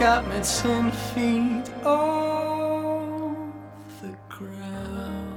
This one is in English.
got me ten feet off the ground.